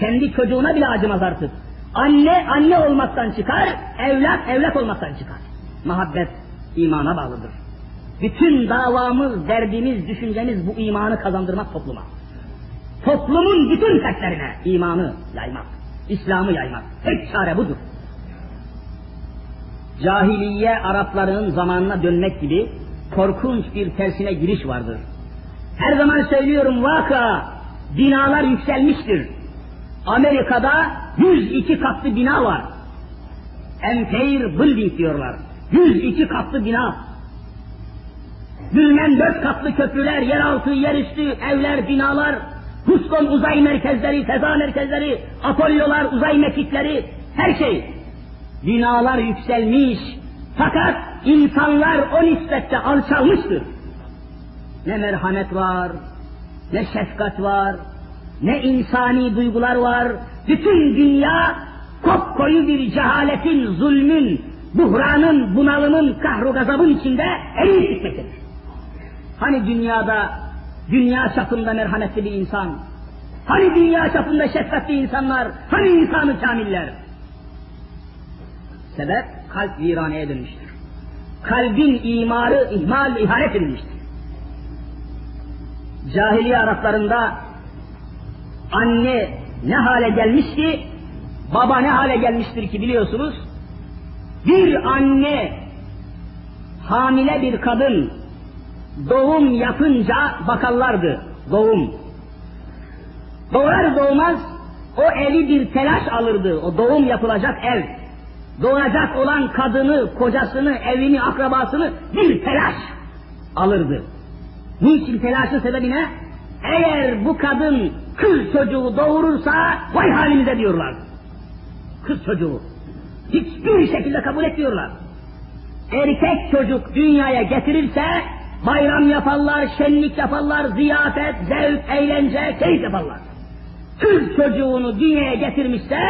Kendi çocuğuna bile acımaz artık. Anne anne olmaktan çıkar, evlat evlat olmaktan çıkar. Muhabbet imana bağlıdır. Bütün davamız, derdimiz, düşüncemiz bu imanı kazandırmak topluma. Toplumun bütün fertlerine imanı yaymak, İslam'ı yaymak. Tek çare budur. Cahiliye Arapların zamanına dönmek gibi korkunç bir tersine giriş vardır. Her zaman söylüyorum vaka binalar yükselmiştir. Amerika'da 102 katlı bina var. Empire Building diyorlar. 102 katlı bina. Bilmem dört katlı köprüler, yeraltı, yerüstü, evler, binalar, Huskon uzay merkezleri, feza merkezleri, Apollolar, uzay mekikleri, her şey. Binalar yükselmiş. Fakat insanlar o nispette alçalmıştır. Ne merhamet var, ne şefkat var, ne insani duygular var. Bütün dünya kopkoyu bir cehaletin, zulmün, buhranın, bunalımın, kahru gazabın içinde eriyip gitmektedir. Hani dünyada, dünya çapında merhametli bir insan, hani dünya çapında şefkatli insanlar, hani insanı kamiller? Sebep kalp viraneye dönmüştür. Kalbin imarı ihmal ihanet edilmiştir. Cahiliye Araplarında anne ne hale gelmiş ki, baba ne hale gelmiştir ki biliyorsunuz, bir anne, hamile bir kadın, doğum yapınca bakallardı, doğum. Doğar doğmaz o evi bir telaş alırdı, o doğum yapılacak ev. Doğacak olan kadını, kocasını, evini, akrabasını bir telaş alırdı. Niçin telaşın sebebi ne? Eğer bu kadın kız çocuğu doğurursa vay halimize diyorlar. Kız çocuğu. Hiçbir şekilde kabul etmiyorlar. Erkek çocuk dünyaya getirirse bayram yaparlar, şenlik yaparlar, ziyafet, zevk, eğlence, keyif yaparlar. Kız çocuğunu dünyaya getirmişse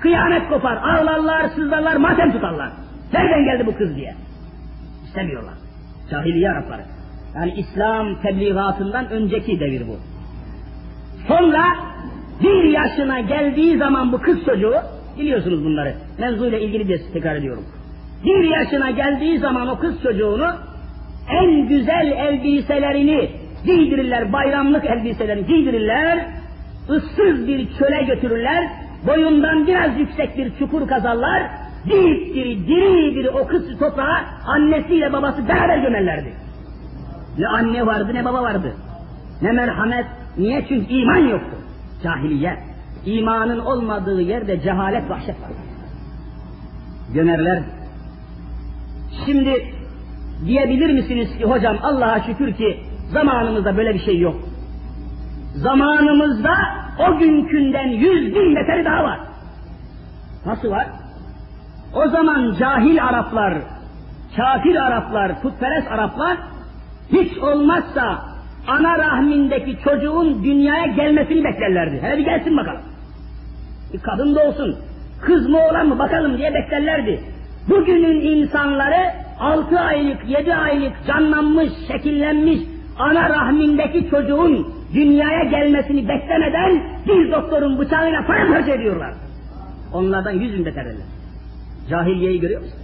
kıyamet kopar, ağlarlar, sızlarlar, matem tutarlar. Nereden geldi bu kız diye. İstemiyorlar. Cahiliye Arapları. Yani İslam tebliğatından önceki devir bu. Sonra bir yaşına geldiği zaman bu kız çocuğu, biliyorsunuz bunları, mevzuyla ilgili bir tekrar ediyorum. Bir yaşına geldiği zaman o kız çocuğunu en güzel elbiselerini giydirirler, bayramlık elbiselerini giydirirler, ıssız bir çöle götürürler, boyundan biraz yüksek bir çukur kazarlar, diri diri, diri diri o kız toprağa annesiyle babası beraber gömerlerdi. Ne anne vardı ne baba vardı. Ne merhamet. Niye? Çünkü iman yoktu. Cahiliye. İmanın olmadığı yerde cehalet, vahşet var. Gömerler. Şimdi diyebilir misiniz ki hocam Allah'a şükür ki zamanımızda böyle bir şey yok. Zamanımızda o günkünden yüz bin beteri daha var. Nasıl var? O zaman cahil Araplar, kafir Araplar, putperest Araplar hiç olmazsa ana rahmindeki çocuğun dünyaya gelmesini beklerlerdi. Hele bir gelsin bakalım. Bir kadın da olsun, kız mı oğlan mı bakalım diye beklerlerdi. Bugünün insanları altı aylık, yedi aylık canlanmış, şekillenmiş ana rahmindeki çocuğun dünyaya gelmesini beklemeden bir doktorun bıçağıyla paramparça ediyorlar. Onlardan yüz bin beterler. Cahiliyeyi görüyor musun?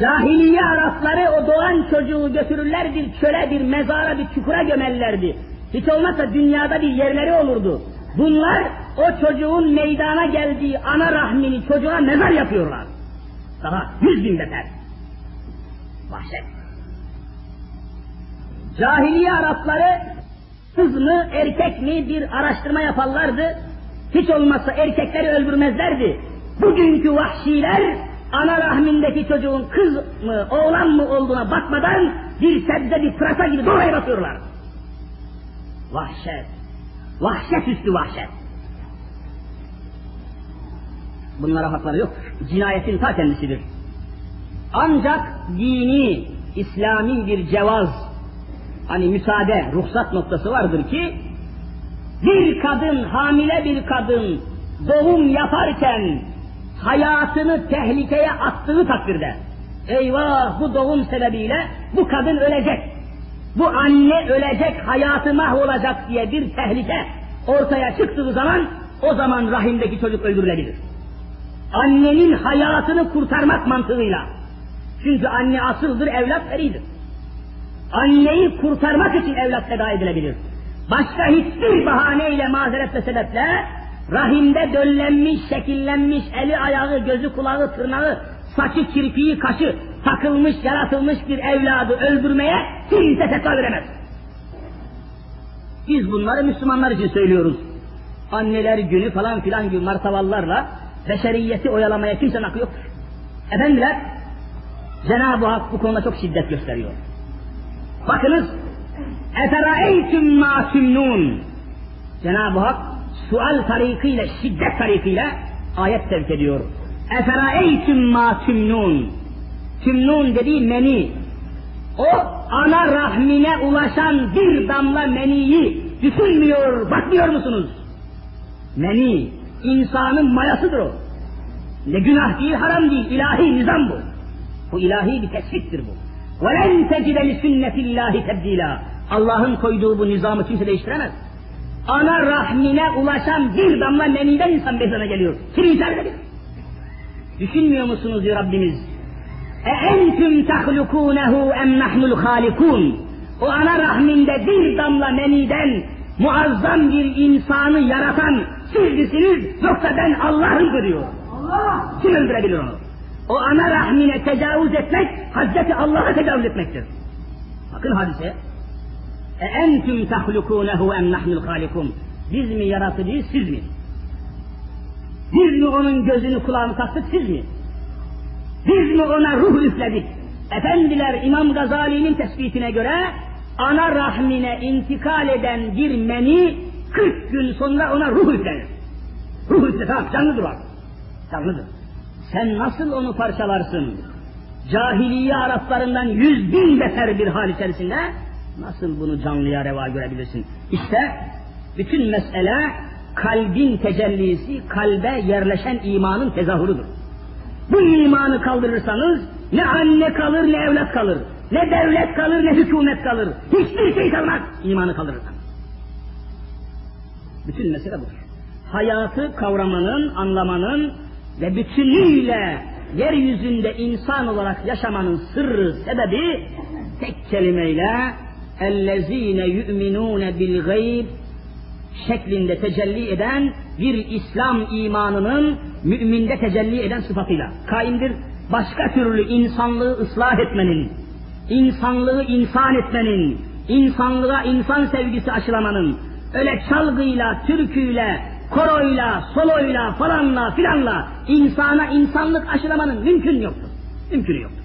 Cahiliye Arapları o doğan çocuğu götürürler bir çöle, bir mezara, bir çukura gömerlerdi. Hiç olmazsa dünyada bir yerleri olurdu. Bunlar o çocuğun meydana geldiği ana rahmini çocuğa mezar yapıyorlar. Daha yüz bin beter. Vahşet. Cahiliye Arapları kız mı erkek mi bir araştırma yaparlardı. Hiç olmazsa erkekleri öldürmezlerdi. Bugünkü vahşiler ana rahmindeki çocuğun kız mı oğlan mı olduğuna bakmadan bir sebze bir pırasa gibi doğrayıp atıyorlar. Vahşet. Vahşet üstü vahşet. Bunlara hakları yok. Cinayetin ta kendisidir. Ancak dini, İslami bir cevaz, hani müsaade, ruhsat noktası vardır ki, bir kadın, hamile bir kadın doğum yaparken hayatını tehlikeye attığı takdirde, eyvah bu doğum sebebiyle bu kadın ölecek, bu anne ölecek, hayatı mahvolacak diye bir tehlike ortaya çıktığı zaman, o zaman rahimdeki çocuk öldürülebilir. Annenin hayatını kurtarmak mantığıyla. Çünkü anne asıldır, evlat eridir. Anneyi kurtarmak için evlat feda edilebilir. Başka hiçbir bahaneyle, mazeret ve sebeple rahimde döllenmiş, şekillenmiş, eli ayağı, gözü kulağı, tırnağı, saçı, kirpiği, kaşı takılmış, yaratılmış bir evladı öldürmeye kimse tekrar veremez. Biz bunları Müslümanlar için söylüyoruz. Anneler günü falan filan gibi martavallarla beşeriyeti oyalamaya kimsenin hakkı yok. Efendiler, Cenab-ı Hak bu konuda çok şiddet gösteriyor. Bakınız Efera'eytüm ma tümnun Cenab-ı Hak sual tarikiyle, şiddet tarikiyle ayet sevk ediyor. Efera'eytüm ma tümnun Tümnun dediği meni. O ana rahmine ulaşan bir damla meniyi düşünmüyor, bakmıyor musunuz? Meni, insanın mayasıdır o. Ne günah değil, haram değil, ilahi nizam bu. Bu ilahi bir teşviktir bu. وَلَنْ تَجِدَ لِسُنَّةِ اللّٰهِ تَبْد۪يلًا Allah'ın koyduğu bu nizamı kimse değiştiremez. Ana rahmine ulaşan bir damla meniden insan meydana geliyor. Kim inkar edebilir? Düşünmüyor musunuz diyor Rabbimiz? اَاَنْتُمْ تَخْلُقُونَهُ اَمْ نَحْنُ الْخَالِقُونَ O ana rahminde bir damla meniden muazzam bir insanı yaratan siz misiniz yoksa ben Allah'ım diyor. Allah! Kim öldürebilir onu? O ana rahmine tecavüz etmek Hazreti Allah'a tecavüz etmektir. Bakın hadise. E entüm tahlukunehu em nahnul halikun. Biz mi yaratıcıyız siz mi? Biz mi onun gözünü kulağını taktık siz mi? Biz mi ona ruh üfledik? Efendiler İmam Gazali'nin tespitine göre ana rahmine intikal eden bir meni 40 gün sonra ona ruh üflenir. Ruh üflenir tamam canlıdır o. Canlıdır. Sen nasıl onu parçalarsın? Cahiliye Araplarından yüz bin beter bir hal içerisinde nasıl bunu canlıya reva görebilirsin? İşte bütün mesele kalbin tecellisi, kalbe yerleşen imanın tezahürüdür. Bu imanı kaldırırsanız ne anne kalır ne evlat kalır. Ne devlet kalır ne hükümet kalır. Hiçbir şey kalmaz imanı kaldırırsan. Bütün mesele budur. Hayatı kavramanın, anlamanın ve bütünüyle yeryüzünde insan olarak yaşamanın sırrı, sebebi tek kelimeyle اَلَّذ۪ينَ يُؤْمِنُونَ بِالْغَيْبِ şeklinde tecelli eden bir İslam imanının müminde tecelli eden sıfatıyla kaimdir. Başka türlü insanlığı ıslah etmenin, insanlığı insan etmenin, insanlığa insan sevgisi aşılamanın, öyle çalgıyla, türküyle, koroyla, soloyla, falanla, filanla insana insanlık aşılamanın mümkün yoktur. Mümkün yoktur.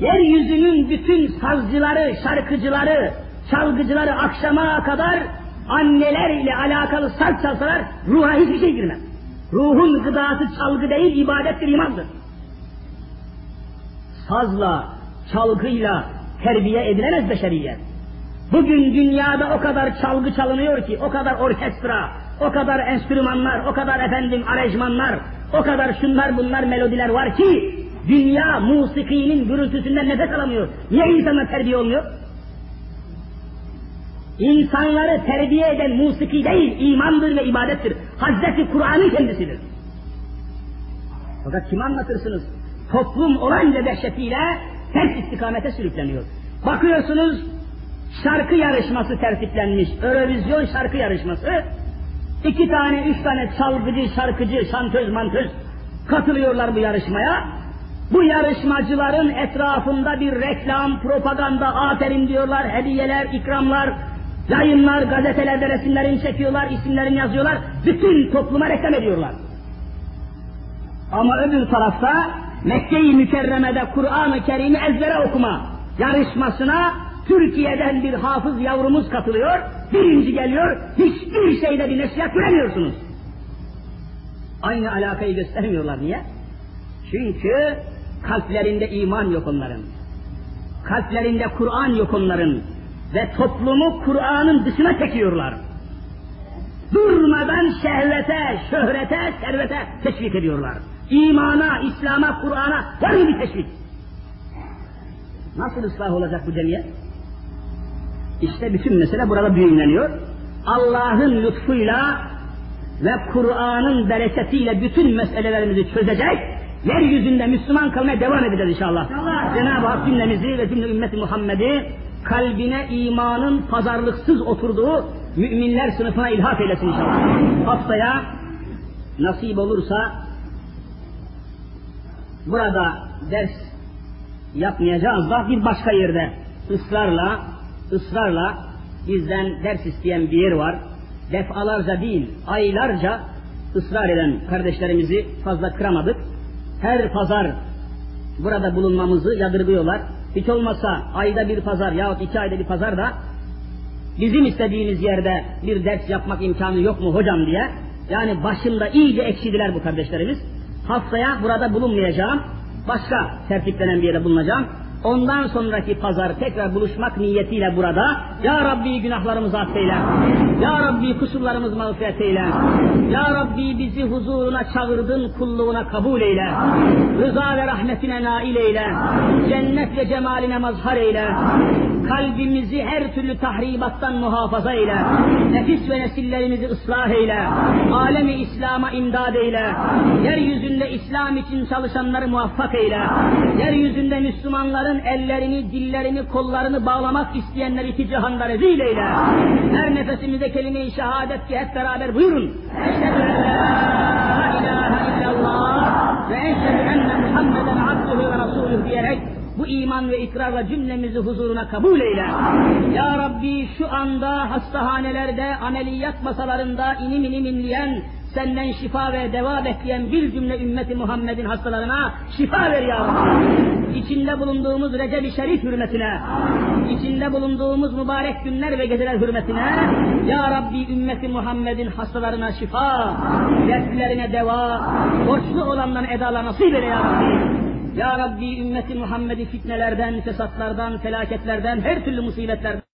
yeryüzünün bütün sazcıları, şarkıcıları, çalgıcıları akşama kadar anneler ile alakalı saz çalsalar ruha hiçbir şey girmez. Ruhun gıdası çalgı değil, ibadettir, imandır. Sazla, çalgıyla terbiye edilemez beşeriyet. Bugün dünyada o kadar çalgı çalınıyor ki, o kadar orkestra, o kadar enstrümanlar, o kadar efendim arejmanlar, o kadar şunlar bunlar melodiler var ki, dünya musikinin gürültüsünden nefes alamıyor. Niye insanlar terbiye olmuyor? İnsanları terbiye eden musiki değil, imandır ve ibadettir. Hazreti Kur'an'ın kendisidir. Fakat kim anlatırsınız? Toplum olanca dehşetiyle ters istikamete sürükleniyor. Bakıyorsunuz şarkı yarışması tertiplenmiş. Eurovision şarkı yarışması. İki tane, üç tane çalgıcı, şarkıcı, şantöz, mantöz katılıyorlar bu yarışmaya. Bu yarışmacıların etrafında bir reklam, propaganda, aferin diyorlar, hediyeler, ikramlar, yayınlar, gazetelerde resimlerini çekiyorlar, isimlerini yazıyorlar, bütün topluma reklam ediyorlar. Ama öbür tarafta Mekke-i Mükerreme'de Kur'an-ı Kerim'i ezbere okuma yarışmasına Türkiye'den bir hafız yavrumuz katılıyor, birinci geliyor, hiçbir şeyde bir nesihat göremiyorsunuz. Aynı alakayı göstermiyorlar niye? Çünkü kalplerinde iman yok onların. Kalplerinde Kur'an yok onların. Ve toplumu Kur'an'ın dışına çekiyorlar. Durmadan şehvete, şöhrete, servete teşvik ediyorlar. İmana, İslam'a, Kur'an'a var mı bir teşvik? Nasıl ıslah olacak bu cemiyet? İşte bütün mesele burada düğümleniyor. Allah'ın lütfuyla ve Kur'an'ın bereketiyle bütün meselelerimizi çözecek, yeryüzünde Müslüman kalmaya devam edeceğiz inşallah. inşallah. Cenab-ı Hak cümlemizi ve cümle ümmeti Muhammed'i kalbine imanın pazarlıksız oturduğu müminler sınıfına ilhak eylesin inşallah. Haftaya nasip olursa burada ders yapmayacağız da bir başka yerde ısrarla ısrarla bizden ders isteyen bir yer var. Defalarca değil, aylarca ısrar eden kardeşlerimizi fazla kıramadık. Her pazar burada bulunmamızı yadırgıyorlar. Hiç olmasa ayda bir pazar yahut iki ayda bir pazar da bizim istediğimiz yerde bir ders yapmak imkanı yok mu hocam diye. Yani başında iyice ekşidiler bu kardeşlerimiz. Haftaya burada bulunmayacağım. Başka tertiplenen bir yere bulunacağım. Ondan sonraki pazar tekrar buluşmak niyetiyle burada Ya Rabbi günahlarımızı affeyle. Ya Rabbi kusurlarımızı mağfiret eyle. Ya Rabbi bizi huzuruna çağırdın kulluğuna kabul eyle. Rıza ve rahmetine nail eyle. Cennet ve cemaline mazhar eyle. Kalbimizi her türlü tahribattan muhafaza eyle. Nefis ve nesillerimizi ıslah eyle. Alemi İslam'a imdad eyle. Yeryüzünde İslam için çalışanları muvaffak eyle. Yeryüzünde Müslümanların ellerini, dillerini, kollarını bağlamak isteyenler iki cihanda rezil eyle. Her nefesimizde kelime-i şehadet ki hep beraber buyurun. Eşhedü en la ilahe illallah ve eşhedü enne Muhammeden abduhu ve rasuluh diyerek bu iman ve ikrarla cümlemizi huzuruna kabul eyle. Ya Rabbi şu anda hastahanelerde, ameliyat masalarında inim inim inleyen, senden şifa ve deva bekleyen bir cümle ümmeti Muhammed'in hastalarına şifa ver ya Rabbi. İçinde bulunduğumuz Recep-i Şerif hürmetine, içinde bulunduğumuz mübarek günler ve geceler hürmetine, Ya Rabbi ümmeti Muhammed'in hastalarına şifa, dertlerine deva, borçlu olanların edalar nasip eyle ya Rabbi. Ya Rabbi ümmeti Muhammed'i fitnelerden, fesatlardan, felaketlerden, her türlü musibetlerden